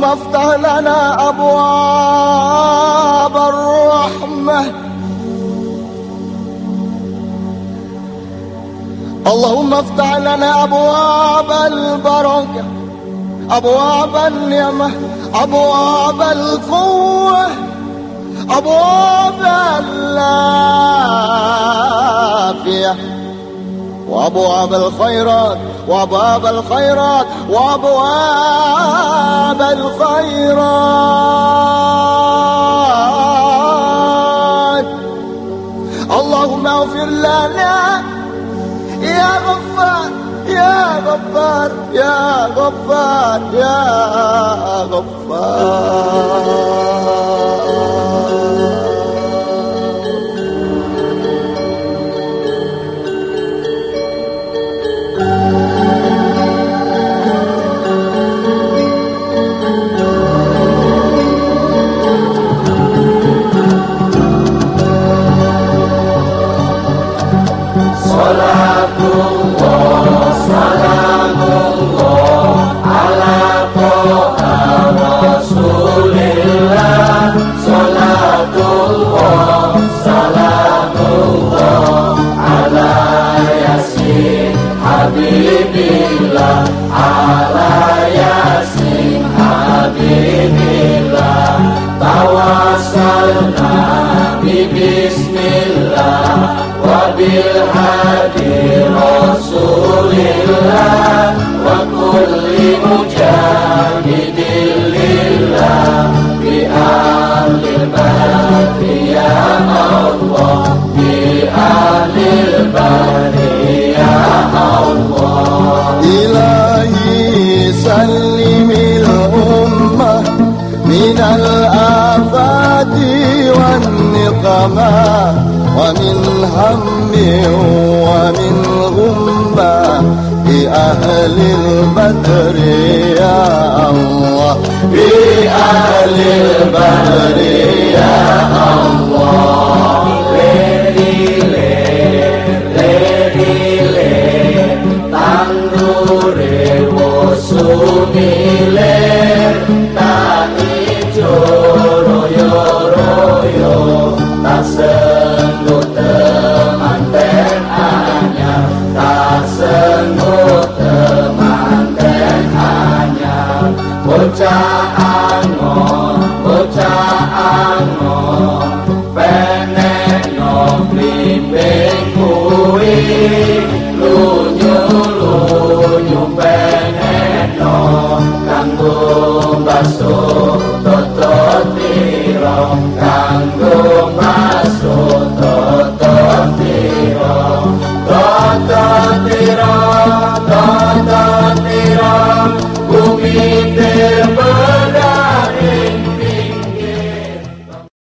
اللهم افتح لنا أبواب الرحمة. اللهم افتح لنا أبواب البركة أبواب النعمة أبواب القوة أبواب العافية. وأبواب الخيرات وأبواب الخيرات وأبواب الخيرات. اللهم اغفر لنا يا غفار يا غفار يا غفار يا غفار. Habibillah alayasin Habibillah Tawasalna bi Bismillah Wabil hadi Rasulillah. الغمام ومن هم ومن غمة بأهل البدر يا الله. بأهل البدر